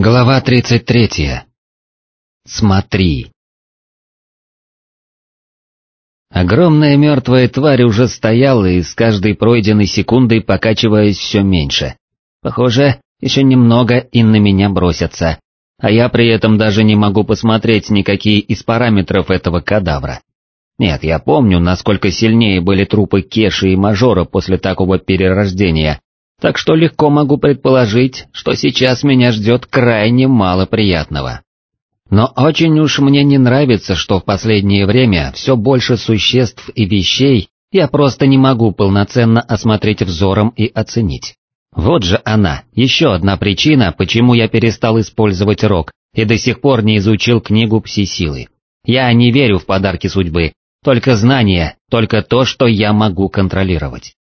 Глава 33. Смотри. Огромная мертвая тварь уже стояла и с каждой пройденной секундой покачиваясь все меньше. Похоже, еще немного и на меня бросятся, а я при этом даже не могу посмотреть никакие из параметров этого кадавра. Нет, я помню, насколько сильнее были трупы Кеши и Мажора после такого перерождения, так что легко могу предположить, что сейчас меня ждет крайне мало приятного. Но очень уж мне не нравится, что в последнее время все больше существ и вещей я просто не могу полноценно осмотреть взором и оценить. Вот же она, еще одна причина, почему я перестал использовать рог и до сих пор не изучил книгу пси-силы. Я не верю в подарки судьбы, только знания, только то, что я могу контролировать.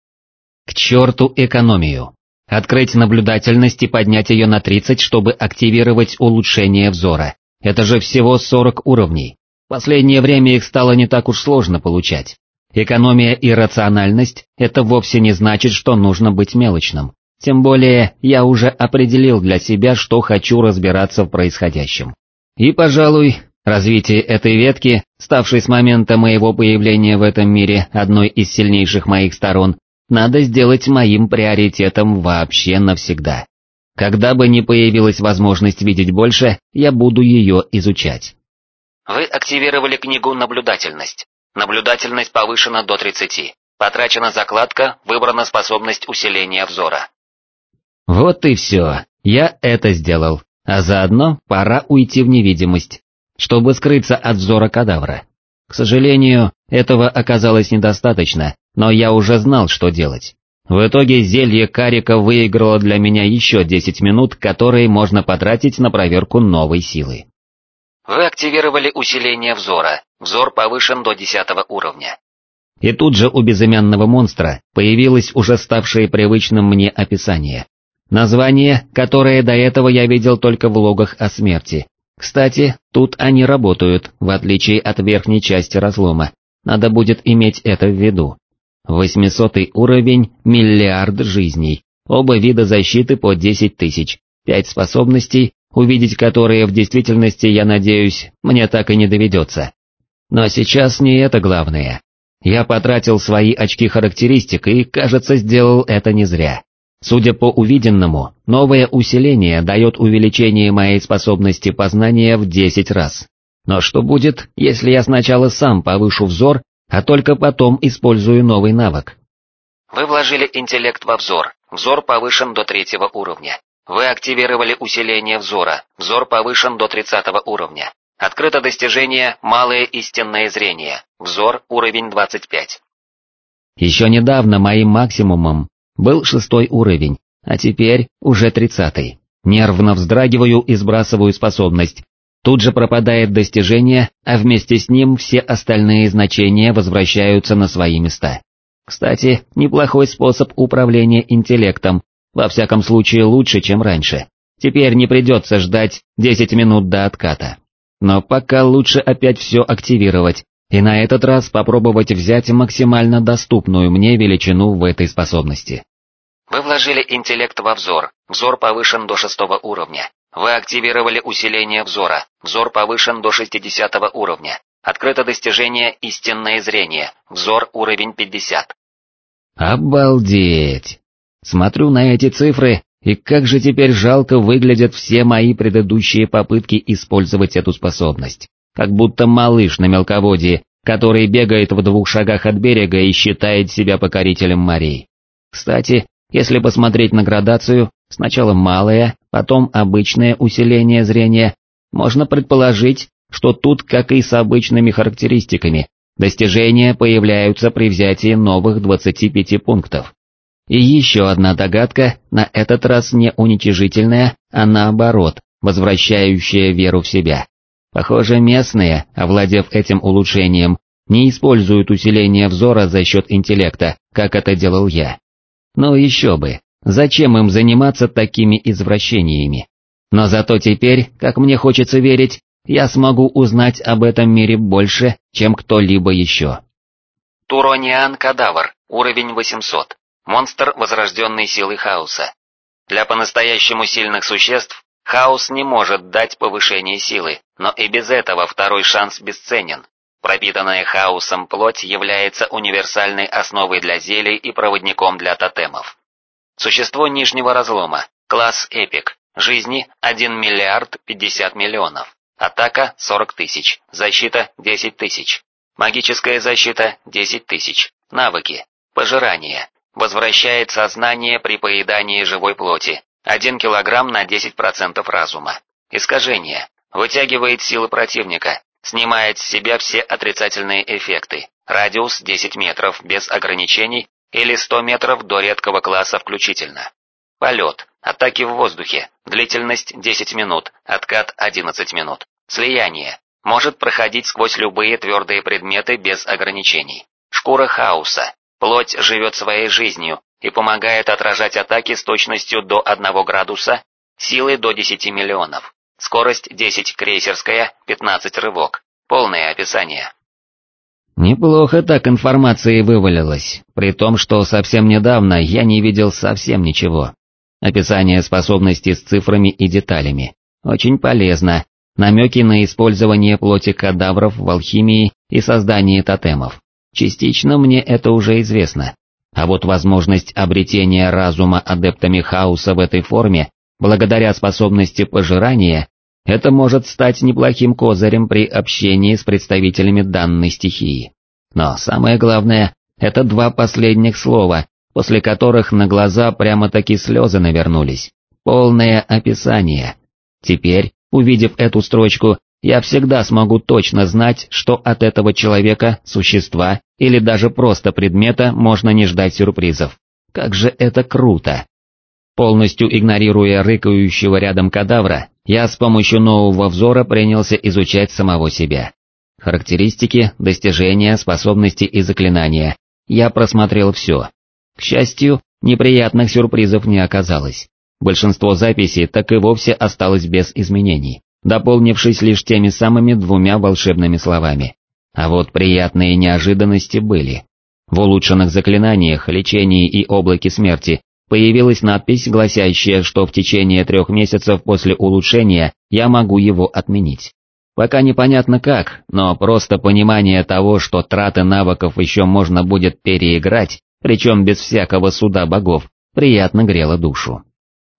К черту экономию. Открыть наблюдательность и поднять ее на 30, чтобы активировать улучшение взора. Это же всего 40 уровней. Последнее время их стало не так уж сложно получать. Экономия и рациональность – это вовсе не значит, что нужно быть мелочным. Тем более, я уже определил для себя, что хочу разбираться в происходящем. И, пожалуй, развитие этой ветки, ставшей с момента моего появления в этом мире одной из сильнейших моих сторон, надо сделать моим приоритетом вообще навсегда. Когда бы ни появилась возможность видеть больше, я буду ее изучать. Вы активировали книгу «Наблюдательность». Наблюдательность повышена до 30. Потрачена закладка, выбрана способность усиления взора. Вот и все, я это сделал, а заодно пора уйти в невидимость, чтобы скрыться от взора кадавра. К сожалению, этого оказалось недостаточно, но я уже знал, что делать. В итоге зелье карика выиграло для меня еще 10 минут, которые можно потратить на проверку новой силы. Вы активировали усиление взора, взор повышен до 10 уровня. И тут же у безымянного монстра появилось уже ставшее привычным мне описание. Название, которое до этого я видел только в логах о смерти. Кстати, тут они работают, в отличие от верхней части разлома, надо будет иметь это в виду. Восьмисотый уровень, миллиард жизней, оба вида защиты по 10 тысяч, пять способностей, увидеть которые в действительности, я надеюсь, мне так и не доведется. Но сейчас не это главное. Я потратил свои очки характеристик и, кажется, сделал это не зря. Судя по увиденному, новое усиление дает увеличение моей способности познания в 10 раз. Но что будет, если я сначала сам повышу взор а только потом использую новый навык. Вы вложили интеллект во взор, взор повышен до третьего уровня. Вы активировали усиление взора, взор повышен до 30 уровня. Открыто достижение «Малое истинное зрение», взор уровень 25. Еще недавно моим максимумом был шестой уровень, а теперь уже тридцатый. Нервно вздрагиваю и сбрасываю способность, Тут же пропадает достижение, а вместе с ним все остальные значения возвращаются на свои места. Кстати, неплохой способ управления интеллектом, во всяком случае лучше, чем раньше. Теперь не придется ждать 10 минут до отката. Но пока лучше опять все активировать, и на этот раз попробовать взять максимально доступную мне величину в этой способности. Вы вложили интеллект во взор, взор повышен до шестого уровня. Вы активировали усиление взора, взор повышен до 60 уровня. Открыто достижение «Истинное зрение», взор уровень 50. Обалдеть! Смотрю на эти цифры, и как же теперь жалко выглядят все мои предыдущие попытки использовать эту способность. Как будто малыш на мелководье, который бегает в двух шагах от берега и считает себя покорителем морей. Кстати, если посмотреть на градацию, сначала малое, потом обычное усиление зрения, можно предположить, что тут, как и с обычными характеристиками, достижения появляются при взятии новых 25 пунктов. И еще одна догадка, на этот раз не уничижительная, а наоборот, возвращающая веру в себя. Похоже, местные, овладев этим улучшением, не используют усиление взора за счет интеллекта, как это делал я. Ну еще бы, зачем им заниматься такими извращениями? Но зато теперь, как мне хочется верить, я смогу узнать об этом мире больше, чем кто-либо еще. Турониан Кадавр, уровень 800, монстр возрожденной силы хаоса. Для по-настоящему сильных существ Хаос не может дать повышение силы, но и без этого второй шанс бесценен. Пропитанная хаосом плоть является универсальной основой для зелий и проводником для тотемов. Существо нижнего разлома, класс Эпик, жизни 1 миллиард 50 миллионов, атака 40 тысяч, защита 10 тысяч, магическая защита 10 тысяч, навыки, пожирание, возвращает сознание при поедании живой плоти, 1 килограмм на 10% разума, искажение, вытягивает силы противника, Снимает с себя все отрицательные эффекты. Радиус 10 метров без ограничений или 100 метров до редкого класса включительно. Полет. Атаки в воздухе. Длительность 10 минут. Откат 11 минут. Слияние. Может проходить сквозь любые твердые предметы без ограничений. Шкура хаоса. Плоть живет своей жизнью и помогает отражать атаки с точностью до 1 градуса, силой до 10 миллионов. Скорость 10 крейсерская, 15 рывок. Полное описание. Неплохо так информация вывалилась, при том, что совсем недавно я не видел совсем ничего. Описание способностей с цифрами и деталями. Очень полезно. Намеки на использование плоти кадавров в алхимии и создании тотемов. Частично мне это уже известно. А вот возможность обретения разума адептами хаоса в этой форме Благодаря способности пожирания, это может стать неплохим козырем при общении с представителями данной стихии. Но самое главное, это два последних слова, после которых на глаза прямо-таки слезы навернулись. Полное описание. Теперь, увидев эту строчку, я всегда смогу точно знать, что от этого человека, существа или даже просто предмета можно не ждать сюрпризов. Как же это круто! Полностью игнорируя рыкающего рядом кадавра, я с помощью нового взора принялся изучать самого себя. Характеристики, достижения, способности и заклинания. Я просмотрел все. К счастью, неприятных сюрпризов не оказалось. Большинство записей так и вовсе осталось без изменений, дополнившись лишь теми самыми двумя волшебными словами. А вот приятные неожиданности были. В улучшенных заклинаниях, лечении и облаке смерти Появилась надпись, гласящая, что в течение трех месяцев после улучшения я могу его отменить. Пока непонятно как, но просто понимание того, что траты навыков еще можно будет переиграть, причем без всякого суда богов, приятно грело душу.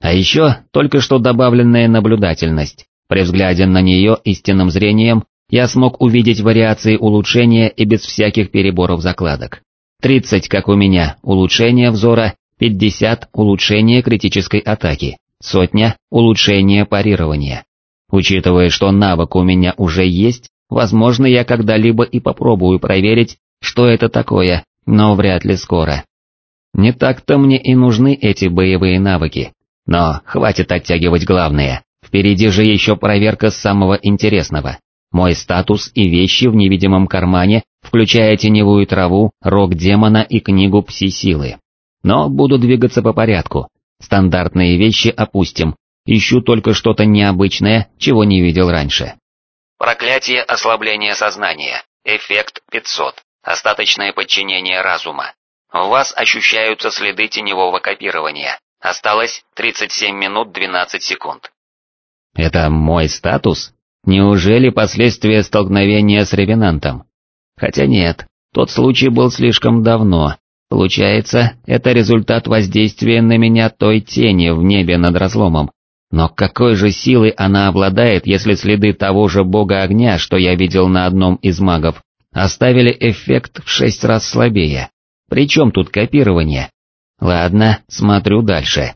А еще только что добавленная наблюдательность. При взгляде на нее истинным зрением я смог увидеть вариации улучшения и без всяких переборов закладок. 30, как у меня, улучшение взора 50 – улучшение критической атаки, сотня – улучшение парирования. Учитывая, что навык у меня уже есть, возможно я когда-либо и попробую проверить, что это такое, но вряд ли скоро. Не так-то мне и нужны эти боевые навыки. Но хватит оттягивать главное, впереди же еще проверка самого интересного. Мой статус и вещи в невидимом кармане, включая теневую траву, рог демона и книгу пси-силы. Но буду двигаться по порядку. Стандартные вещи опустим, ищу только что-то необычное, чего не видел раньше. Проклятие ослабления сознания. Эффект 500. Остаточное подчинение разума. У вас ощущаются следы теневого копирования. Осталось 37 минут 12 секунд. Это мой статус? Неужели последствия столкновения с ревенантом? Хотя нет, тот случай был слишком давно, Получается, это результат воздействия на меня той тени в небе над разломом. Но какой же силой она обладает, если следы того же бога огня, что я видел на одном из магов, оставили эффект в шесть раз слабее? Причем тут копирование? Ладно, смотрю дальше.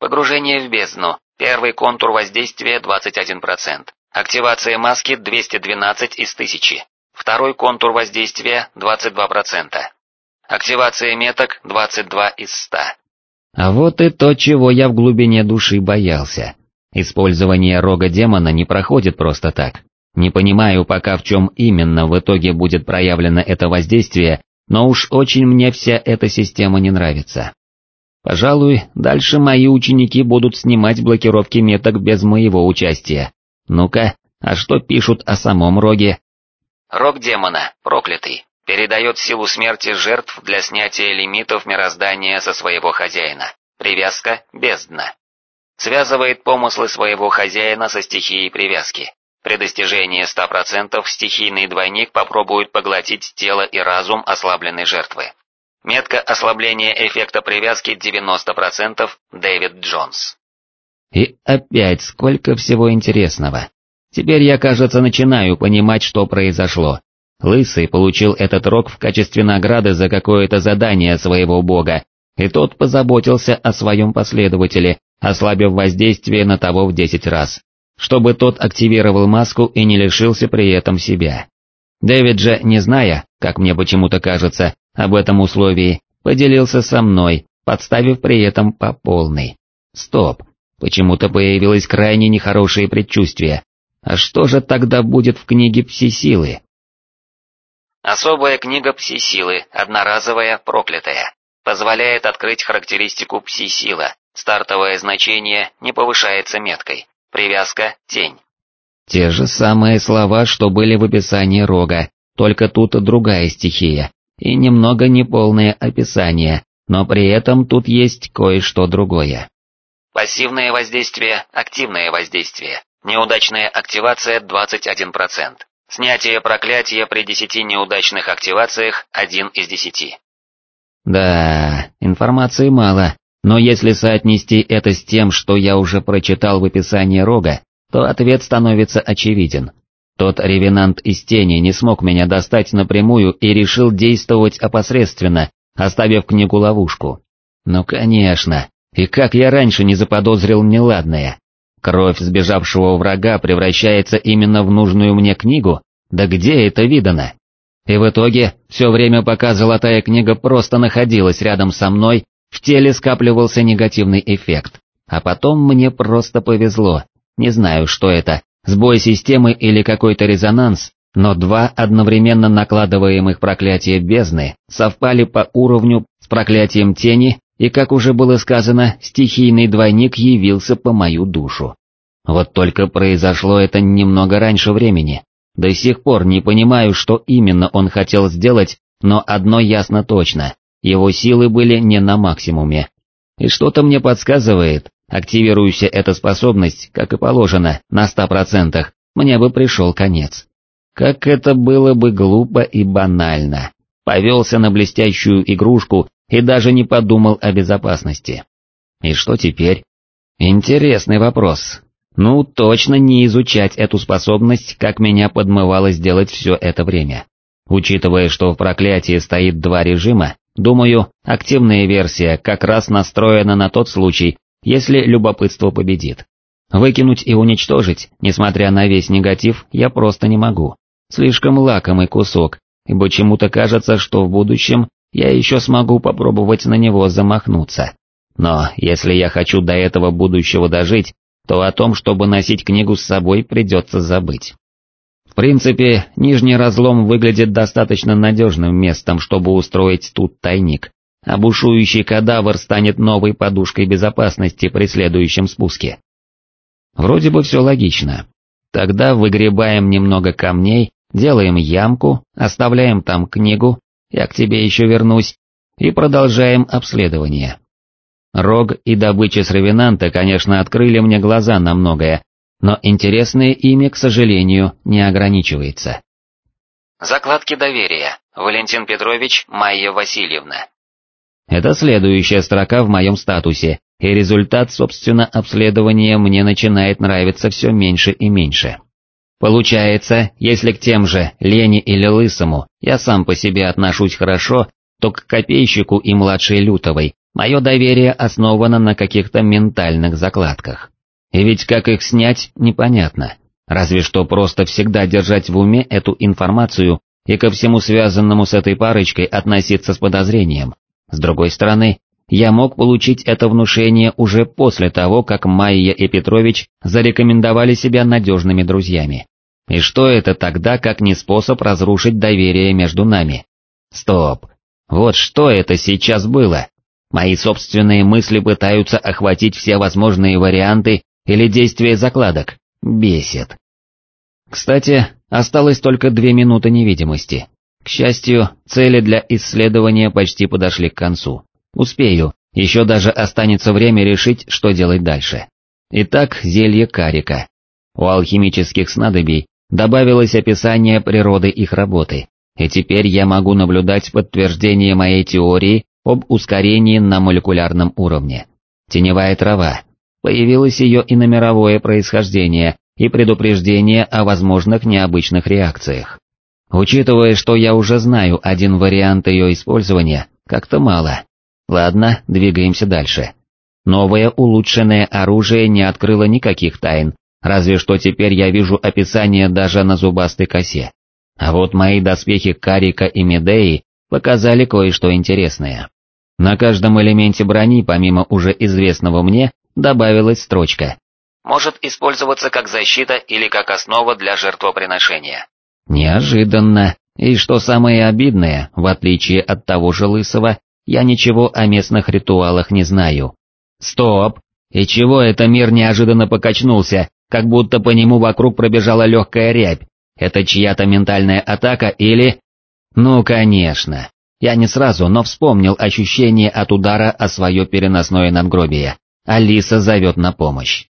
Погружение в бездну. Первый контур воздействия 21%. Активация маски 212 из 1000. Второй контур воздействия 22%. Активация меток 22 из 100. А вот и то, чего я в глубине души боялся. Использование рога демона не проходит просто так. Не понимаю пока в чем именно в итоге будет проявлено это воздействие, но уж очень мне вся эта система не нравится. Пожалуй, дальше мои ученики будут снимать блокировки меток без моего участия. Ну-ка, а что пишут о самом роге? Рог демона, проклятый. Передает силу смерти жертв для снятия лимитов мироздания со своего хозяина. Привязка – бездна. Связывает помыслы своего хозяина со стихией привязки. При достижении 100% стихийный двойник попробует поглотить тело и разум ослабленной жертвы. Метка ослабления эффекта привязки 90% Дэвид Джонс. И опять сколько всего интересного. Теперь я, кажется, начинаю понимать, что произошло. Лысый получил этот рог в качестве награды за какое-то задание своего бога, и тот позаботился о своем последователе, ослабив воздействие на того в 10 раз, чтобы тот активировал маску и не лишился при этом себя. Дэвид же, не зная, как мне почему-то кажется, об этом условии, поделился со мной, подставив при этом по полной. Стоп, почему-то появилось крайне нехорошее предчувствие. А что же тогда будет в книге «Пси-силы»? Особая книга «Пси-силы», одноразовая, проклятая. Позволяет открыть характеристику «Пси-сила». Стартовое значение не повышается меткой. Привязка «Тень». Те же самые слова, что были в описании рога, только тут другая стихия, и немного неполное описание, но при этом тут есть кое-что другое. Пассивное воздействие, активное воздействие, неудачная активация 21%, снятие проклятия при 10 неудачных активациях 1 из 10. Да, информации мало, но если соотнести это с тем, что я уже прочитал в описании рога, то ответ становится очевиден. Тот ревенант из тени не смог меня достать напрямую и решил действовать опосредственно, оставив книгу ловушку. Ну конечно, и как я раньше не заподозрил неладное. Кровь сбежавшего врага превращается именно в нужную мне книгу? Да где это видано? И в итоге, все время пока золотая книга просто находилась рядом со мной, в теле скапливался негативный эффект. А потом мне просто повезло, не знаю, что это, сбой системы или какой-то резонанс, но два одновременно накладываемых проклятия бездны совпали по уровню с проклятием тени, и, как уже было сказано, стихийный двойник явился по мою душу. Вот только произошло это немного раньше времени. До сих пор не понимаю, что именно он хотел сделать, но одно ясно точно, его силы были не на максимуме. И что-то мне подсказывает, Активируйся эта способность, как и положено, на ста процентах, мне бы пришел конец. Как это было бы глупо и банально. Повелся на блестящую игрушку и даже не подумал о безопасности. И что теперь? Интересный вопрос. Ну, точно не изучать эту способность, как меня подмывало сделать все это время. Учитывая, что в проклятии стоит два режима, думаю, активная версия как раз настроена на тот случай, если любопытство победит. Выкинуть и уничтожить, несмотря на весь негатив, я просто не могу. Слишком лакомый кусок, и почему-то кажется, что в будущем я еще смогу попробовать на него замахнуться. Но если я хочу до этого будущего дожить, то о том, чтобы носить книгу с собой, придется забыть. В принципе, нижний разлом выглядит достаточно надежным местом, чтобы устроить тут тайник, а бушующий кадавр станет новой подушкой безопасности при следующем спуске. Вроде бы все логично. Тогда выгребаем немного камней, делаем ямку, оставляем там книгу, я к тебе еще вернусь, и продолжаем обследование. Рог и добыча с Ревенанта, конечно, открыли мне глаза на многое, но интересное имя, к сожалению, не ограничивается. Закладки доверия. Валентин Петрович, Майя Васильевна. Это следующая строка в моем статусе, и результат, собственно, обследования мне начинает нравиться все меньше и меньше. Получается, если к тем же Лене или Лысому я сам по себе отношусь хорошо, то к копейщику и младшей Лютовой мое доверие основано на каких-то ментальных закладках. И ведь как их снять, непонятно. Разве что просто всегда держать в уме эту информацию и ко всему связанному с этой парочкой относиться с подозрением. С другой стороны, я мог получить это внушение уже после того, как Майя и Петрович зарекомендовали себя надежными друзьями. И что это тогда, как не способ разрушить доверие между нами? Стоп, вот что это сейчас было? Мои собственные мысли пытаются охватить все возможные варианты или действия закладок. Бесит. Кстати, осталось только две минуты невидимости. К счастью, цели для исследования почти подошли к концу. Успею, еще даже останется время решить, что делать дальше. Итак, зелье карика. У алхимических снадобий добавилось описание природы их работы, и теперь я могу наблюдать подтверждение моей теории об ускорении на молекулярном уровне. Теневая трава. Появилось ее и на мировое происхождение, и предупреждение о возможных необычных реакциях. Учитывая, что я уже знаю один вариант ее использования, как-то мало. Ладно, двигаемся дальше. Новое улучшенное оружие не открыло никаких тайн, разве что теперь я вижу описание даже на зубастой косе. А вот мои доспехи Карика и Медеи показали кое-что интересное. На каждом элементе брони, помимо уже известного мне, добавилась строчка. Может использоваться как защита или как основа для жертвоприношения. Неожиданно. И что самое обидное, в отличие от того же Лысого, я ничего о местных ритуалах не знаю. Стоп! И чего это мир неожиданно покачнулся, как будто по нему вокруг пробежала легкая рябь? Это чья-то ментальная атака или... Ну, конечно. Я не сразу, но вспомнил ощущение от удара о свое переносное надгробие. Алиса зовет на помощь.